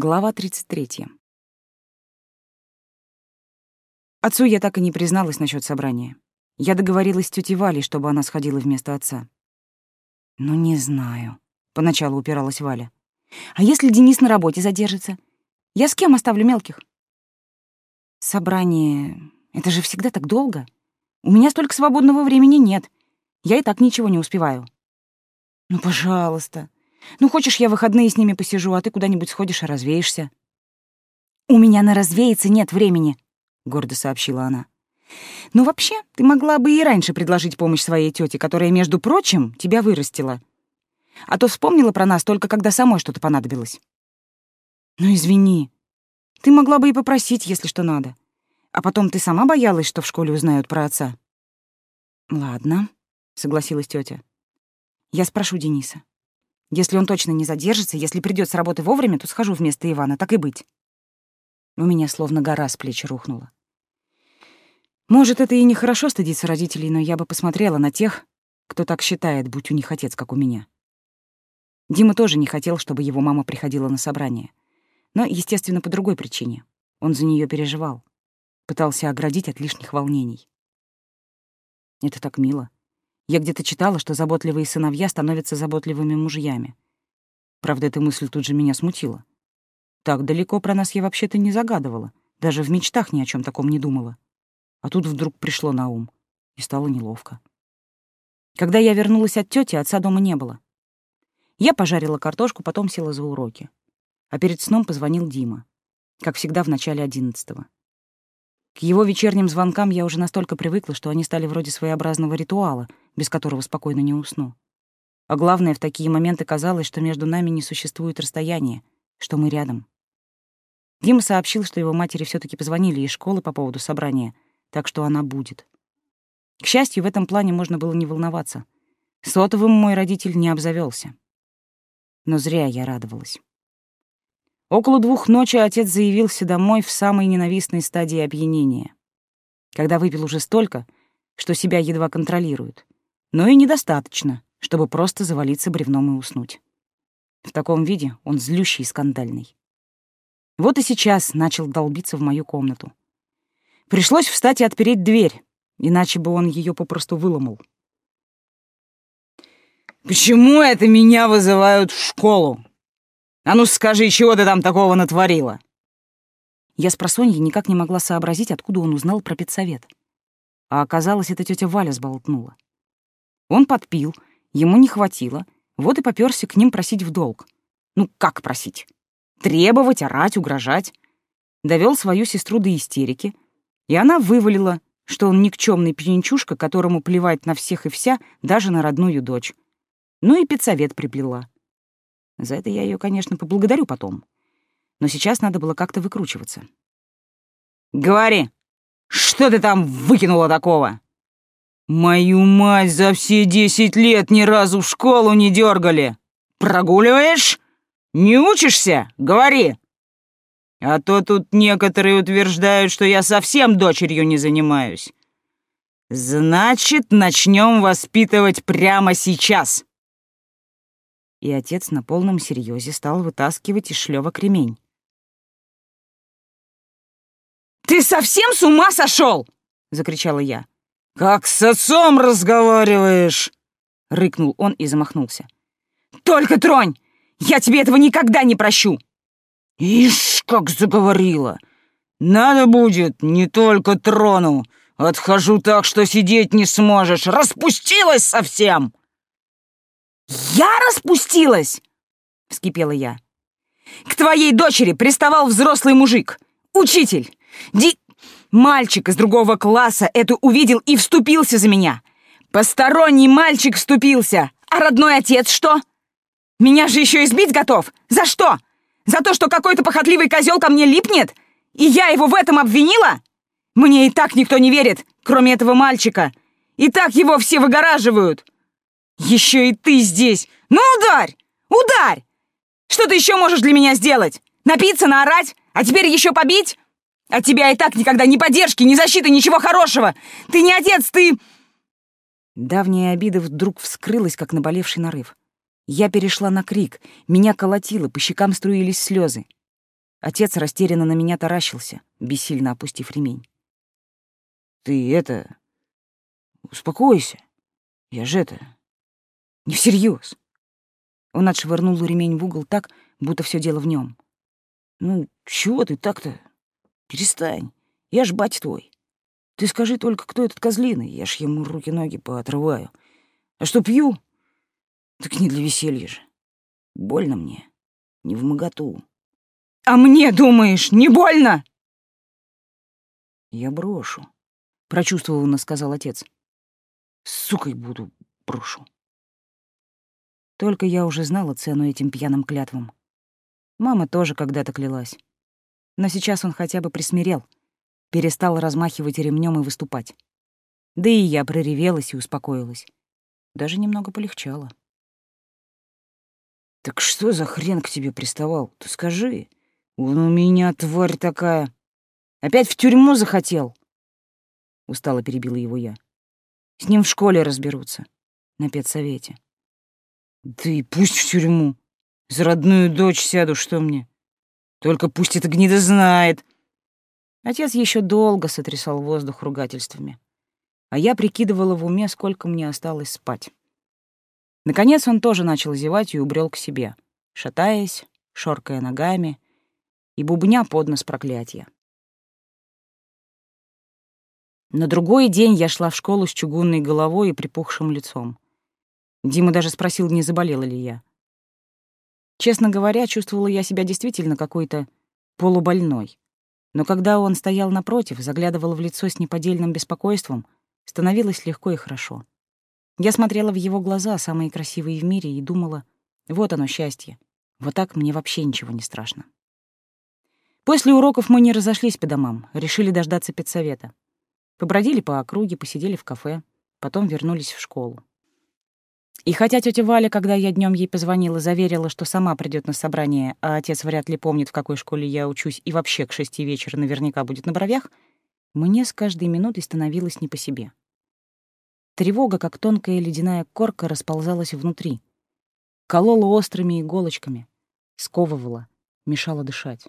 Глава 33. Отцу я так и не призналась насчет собрания. Я договорилась с тетей Валей, чтобы она сходила вместо отца. «Ну, не знаю», — поначалу упиралась Валя. «А если Денис на работе задержится? Я с кем оставлю мелких?» «Собрание... Это же всегда так долго. У меня столько свободного времени нет. Я и так ничего не успеваю». «Ну, пожалуйста. Ну, хочешь, я выходные с ними посижу, а ты куда-нибудь сходишь и развеешься?» «У меня на развеяться нет времени», — гордо сообщила она. «Ну, вообще, ты могла бы и раньше предложить помощь своей тете, которая, между прочим, тебя вырастила. А то вспомнила про нас только когда самой что-то понадобилось». «Ну, извини. Ты могла бы и попросить, если что надо. А потом ты сама боялась, что в школе узнают про отца». «Ладно», — согласилась тетя. «Я спрошу Дениса. Если он точно не задержится, если придёт с работы вовремя, то схожу вместо Ивана, так и быть». У меня словно гора с плеч рухнула. Может, это и нехорошо стыдиться родителей, но я бы посмотрела на тех, кто так считает, будь у них отец, как у меня. Дима тоже не хотел, чтобы его мама приходила на собрание. Но, естественно, по другой причине. Он за нее переживал. Пытался оградить от лишних волнений. Это так мило. Я где-то читала, что заботливые сыновья становятся заботливыми мужьями. Правда, эта мысль тут же меня смутила. Так далеко про нас я вообще-то не загадывала. Даже в мечтах ни о чем таком не думала. А тут вдруг пришло на ум, и стало неловко. Когда я вернулась от тети, отца дома не было. Я пожарила картошку, потом села за уроки. А перед сном позвонил Дима, как всегда в начале одиннадцатого. К его вечерним звонкам я уже настолько привыкла, что они стали вроде своеобразного ритуала, без которого спокойно не усну. А главное, в такие моменты казалось, что между нами не существует расстояния, что мы рядом. Дима сообщил, что его матери все таки позвонили из школы по поводу собрания — так что она будет. К счастью, в этом плане можно было не волноваться. Сотовым мой родитель не обзавелся. Но зря я радовалась. Около двух ночи отец заявился домой в самой ненавистной стадии опьянения, когда выпил уже столько, что себя едва контролирует, но и недостаточно, чтобы просто завалиться бревном и уснуть. В таком виде он злющий и скандальный. Вот и сейчас начал долбиться в мою комнату. Пришлось встать и отпереть дверь, иначе бы он ее попросту выломал. «Почему это меня вызывают в школу? А ну скажи, чего ты там такого натворила?» Я с просонья никак не могла сообразить, откуда он узнал про педсовет. А оказалось, это тетя Валя сболтнула. Он подпил, ему не хватило, вот и попёрся к ним просить в долг. Ну, как просить? Требовать, орать, угрожать. Довел свою сестру до истерики — и она вывалила, что он никчемный пьянчушка, которому плевать на всех и вся, даже на родную дочь. Ну и педсовет приплела. За это я ее, конечно, поблагодарю потом. Но сейчас надо было как-то выкручиваться. «Говори, что ты там выкинула такого?» «Мою мать за все десять лет ни разу в школу не дергали. Прогуливаешь? Не учишься? Говори!» А то тут некоторые утверждают, что я совсем дочерью не занимаюсь. Значит, начнем воспитывать прямо сейчас. И отец на полном серьезе стал вытаскивать из шлёва кремень. «Ты совсем с ума сошел? закричала я. «Как с отцом разговариваешь?» — рыкнул он и замахнулся. «Только тронь! Я тебе этого никогда не прощу!» «Ишь, как заговорила! Надо будет, не только трону. Отхожу так, что сидеть не сможешь. Распустилась совсем!» «Я распустилась?» — вскипела я. «К твоей дочери приставал взрослый мужик, учитель, ди... Мальчик из другого класса это увидел и вступился за меня. Посторонний мальчик вступился, а родной отец что? Меня же еще избить готов. За что? За то, что какой-то похотливый козел ко мне липнет? И я его в этом обвинила? Мне и так никто не верит, кроме этого мальчика. И так его все выгораживают. Еще и ты здесь. Ну, ударь! Ударь! Что ты еще можешь для меня сделать? Напиться, наорать? А теперь еще побить? От тебя и так никогда ни поддержки, ни защиты, ничего хорошего. Ты не отец, ты...» Давняя обида вдруг вскрылась, как наболевший нарыв. Я перешла на крик, меня колотило, по щекам струились слезы. Отец растерянно на меня таращился, бессильно опустив ремень. «Ты это... успокойся. Я же это... не всерьез. Он отшвырнул ремень в угол так, будто все дело в нем. «Ну, чего ты так-то? Перестань. Я ж бать твой. Ты скажи только, кто этот козлиный, я ж ему руки-ноги поотрываю. А что пью? Так не для веселья же. Больно мне. Не в моготу. А мне, думаешь, не больно? Я брошу, прочувствованно сказал отец. Сукой буду, брошу. Только я уже знала цену этим пьяным клятвам. Мама тоже когда-то клялась. Но сейчас он хотя бы присмирел — перестал размахивать ремнем и выступать. Да и я проревелась и успокоилась. Даже немного полегчало. «Так что за хрен к тебе приставал? Ты скажи. Он у меня тварь такая. Опять в тюрьму захотел?» Устало перебила его я. «С ним в школе разберутся. На педсовете». «Да и пусть в тюрьму. За родную дочь сяду, что мне? Только пусть эта гнида знает, Отец еще долго сотрясал воздух ругательствами, а я прикидывала в уме, сколько мне осталось спать. Наконец он тоже начал зевать и убрел к себе, шатаясь, шоркая ногами и бубня под нос проклятия. На другой день я шла в школу с чугунной головой и припухшим лицом. Дима даже спросил, не заболела ли я. Честно говоря, чувствовала я себя действительно какой-то полубольной. Но когда он стоял напротив, заглядывал в лицо с неподдельным беспокойством, становилось легко и хорошо. Я смотрела в его глаза, самые красивые в мире, и думала, вот оно счастье. Вот так мне вообще ничего не страшно. После уроков мы не разошлись по домам, решили дождаться педсовета. Побродили по округе, посидели в кафе, потом вернулись в школу. И хотя тетя Валя, когда я днем ей позвонила, заверила, что сама придет на собрание, а отец вряд ли помнит, в какой школе я учусь, и вообще к шести вечера наверняка будет на бровях, мне с каждой минутой становилось не по себе. Тревога, как тонкая ледяная корка, расползалась внутри. Колола острыми иголочками, сковывала, мешала дышать.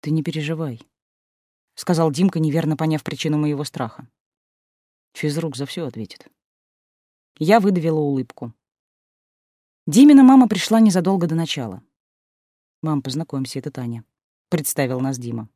«Ты не переживай», — сказал Димка, неверно поняв причину моего страха. Физрук за все ответит. Я выдавила улыбку. Димина мама пришла незадолго до начала. «Мам, познакомься, это Таня», — представил нас Дима.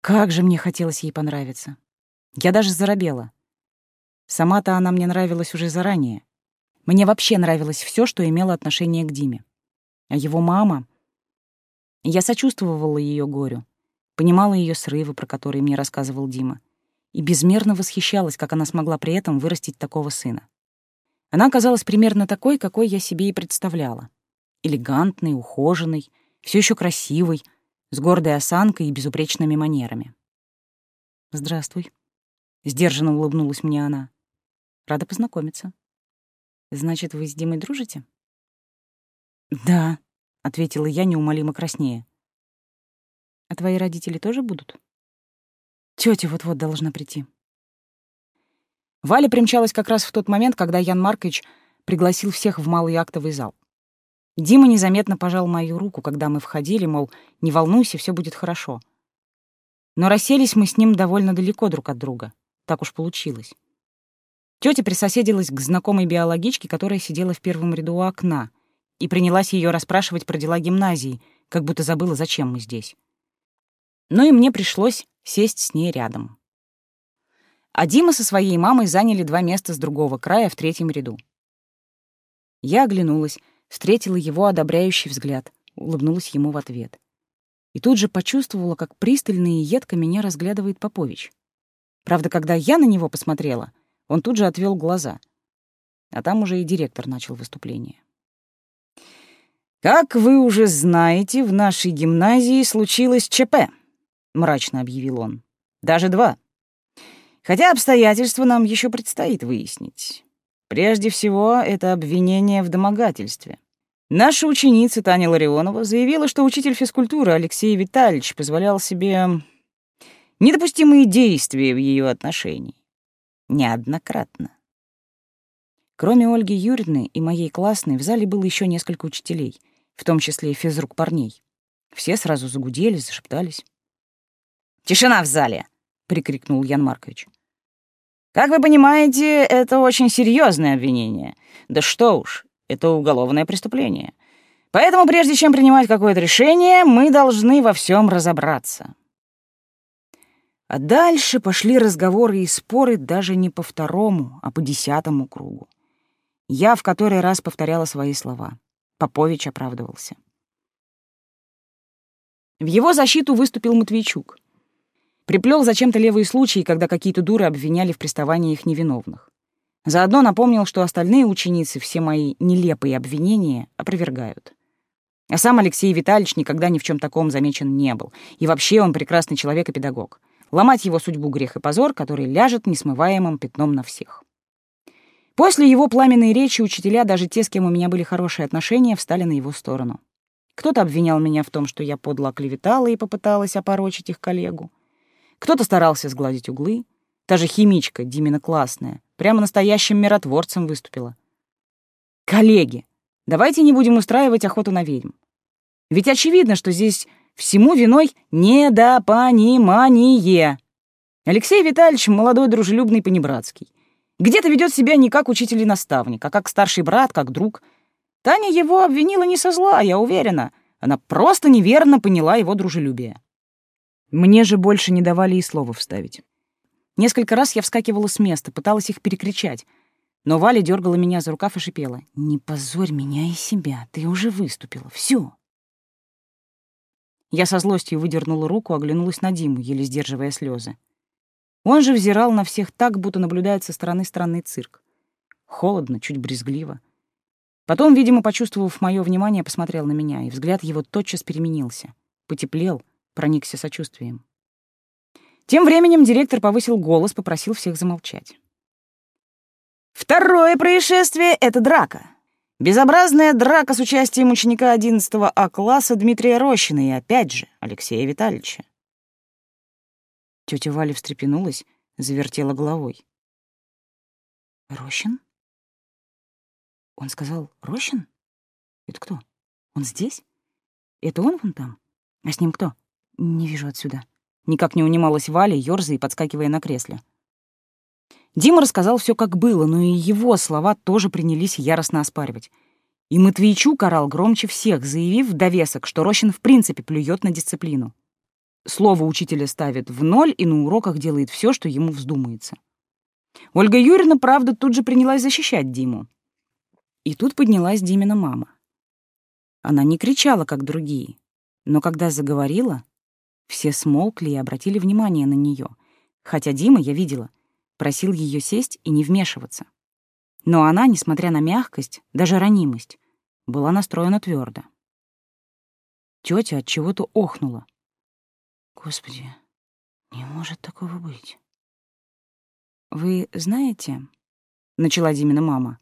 Как же мне хотелось ей понравиться. Я даже заробела. Сама-то она мне нравилась уже заранее. Мне вообще нравилось все, что имело отношение к Диме. А его мама... Я сочувствовала ее горю, понимала ее срывы, про которые мне рассказывал Дима, и безмерно восхищалась, как она смогла при этом вырастить такого сына. Она оказалась примерно такой, какой я себе и представляла. Элегантной, ухоженной, все еще красивой, с гордой осанкой и безупречными манерами. «Здравствуй», — сдержанно улыбнулась мне она. «Рада познакомиться». «Значит, вы с Димой дружите?» «Да», — ответила я неумолимо краснее. «А твои родители тоже будут?» Тётя вот-вот должна прийти. Валя примчалась как раз в тот момент, когда Ян Маркович пригласил всех в малый актовый зал. Дима незаметно пожал мою руку, когда мы входили, мол, не волнуйся, все будет хорошо. Но расселись мы с ним довольно далеко друг от друга. Так уж получилось. Тётя присоседилась к знакомой биологичке, которая сидела в первом ряду у окна, и принялась ее расспрашивать про дела гимназии, как будто забыла, зачем мы здесь. Ну и мне пришлось сесть с ней рядом а Дима со своей мамой заняли два места с другого края в третьем ряду. Я оглянулась, встретила его одобряющий взгляд, улыбнулась ему в ответ. И тут же почувствовала, как пристально и едко меня разглядывает Попович. Правда, когда я на него посмотрела, он тут же отвел глаза. А там уже и директор начал выступление. «Как вы уже знаете, в нашей гимназии случилось ЧП», — мрачно объявил он. «Даже два. Хотя обстоятельства нам еще предстоит выяснить. Прежде всего, это обвинение в домогательстве. Наша ученица Таня Ларионова заявила, что учитель физкультуры Алексей Витальевич позволял себе недопустимые действия в ее отношении. Неоднократно. Кроме Ольги Юрьевны и моей классной, в зале было еще несколько учителей, в том числе физрук парней. Все сразу загудели, зашептались. «Тишина в зале!» — прикрикнул Ян Маркович. «Как вы понимаете, это очень серьезное обвинение. Да что уж, это уголовное преступление. Поэтому прежде чем принимать какое-то решение, мы должны во всем разобраться». А дальше пошли разговоры и споры даже не по второму, а по десятому кругу. Я в который раз повторяла свои слова. Попович оправдывался. В его защиту выступил Матвейчук. Приплел зачем-то левые случаи, когда какие-то дуры обвиняли в приставании их невиновных. Заодно напомнил, что остальные ученицы все мои нелепые обвинения опровергают. А сам Алексей Витальевич никогда ни в чем таком замечен не был. И вообще он прекрасный человек и педагог. Ломать его судьбу грех и позор, который ляжет несмываемым пятном на всех. После его пламенной речи учителя, даже те, с кем у меня были хорошие отношения, встали на его сторону. Кто-то обвинял меня в том, что я подло оклеветала и попыталась опорочить их коллегу. Кто-то старался сгладить углы. Та же химичка, Димина классная, прямо настоящим миротворцем выступила. Коллеги, давайте не будем устраивать охоту на ведьм. Ведь очевидно, что здесь всему виной недопонимание. Алексей Витальевич молодой, дружелюбный, понебратский. Где-то ведет себя не как учитель и наставник, а как старший брат, как друг. Таня его обвинила не со зла, я уверена. Она просто неверно поняла его дружелюбие. Мне же больше не давали и слова вставить. Несколько раз я вскакивала с места, пыталась их перекричать, но Валя дергала меня за рукав и шипела. «Не позорь меня и себя, ты уже выступила, все. Я со злостью выдернула руку, оглянулась на Диму, еле сдерживая слезы. Он же взирал на всех так, будто наблюдает со стороны странный цирк. Холодно, чуть брезгливо. Потом, видимо, почувствовав мое внимание, посмотрел на меня, и взгляд его тотчас переменился. Потеплел, проникся сочувствием. Тем временем директор повысил голос, попросил всех замолчать. «Второе происшествие — это драка. Безобразная драка с участием ученика 11 А класса Дмитрия Рощина и, опять же, Алексея Витальевича». Тетя Валя встрепенулась, завертела головой. «Рощин? Он сказал «Рощин»? Это кто? Он здесь? Это он вон там? А с ним кто? Не вижу отсюда». Никак не унималась Валя, ёрзая и подскакивая на кресле. Дима рассказал все как было, но и его слова тоже принялись яростно оспаривать. И Матвейчук орал громче всех, заявив в довесок, что Рощин в принципе плюет на дисциплину. Слово учителя ставит в ноль и на уроках делает все, что ему вздумается. Ольга Юрьевна, правда, тут же принялась защищать Диму. И тут поднялась Димина мама. Она не кричала, как другие, но когда заговорила, все смолкли и обратили внимание на нее, хотя Дима, я видела, просил ее сесть и не вмешиваться. Но она, несмотря на мягкость, даже ранимость, была настроена твердо. Тетя от чего-то охнула. Господи, не может такого быть. Вы знаете, начала Димина мама.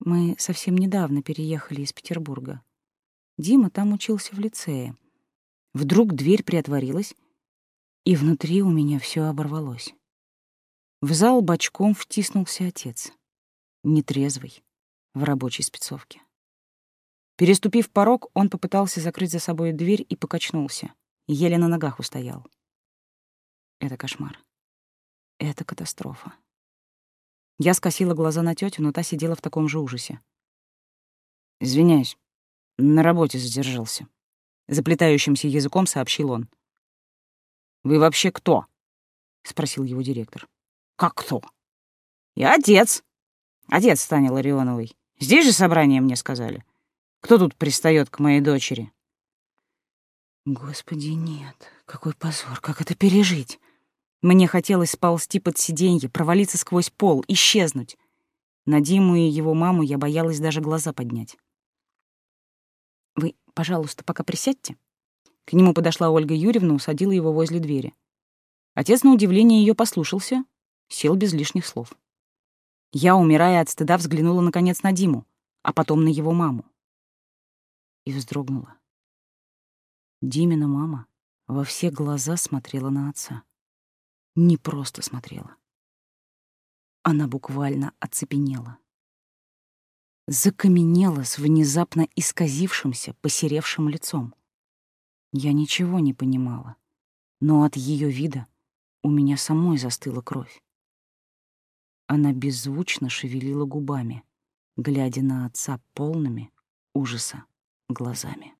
Мы совсем недавно переехали из Петербурга. Дима там учился в лицее. Вдруг дверь приотворилась, и внутри у меня все оборвалось. В зал бочком втиснулся отец, нетрезвый, в рабочей спецовке. Переступив порог, он попытался закрыть за собой дверь и покачнулся, еле на ногах устоял. Это кошмар. Это катастрофа. Я скосила глаза на тетю, но та сидела в таком же ужасе. «Извиняюсь, на работе задержался», заплетающимся языком сообщил он. Вы вообще кто? спросил его директор. Как кто? Я отец. Отец Тани Ларионовой. Здесь же собрание мне сказали. Кто тут пристает к моей дочери? Господи, нет. Какой позор, как это пережить? Мне хотелось сползти под сиденье, провалиться сквозь пол, исчезнуть. На Диму и его маму я боялась даже глаза поднять. Пожалуйста, пока присядьте». К нему подошла Ольга Юрьевна, усадила его возле двери. Отец, на удивление, ее послушался, сел без лишних слов. Я, умирая от стыда, взглянула наконец на Диму, а потом на его маму. И вздрогнула. Димина мама во все глаза смотрела на отца. Не просто смотрела. Она буквально оцепенела закаменела с внезапно исказившимся, посеревшим лицом. Я ничего не понимала, но от ее вида у меня самой застыла кровь. Она беззвучно шевелила губами, глядя на отца полными ужаса глазами.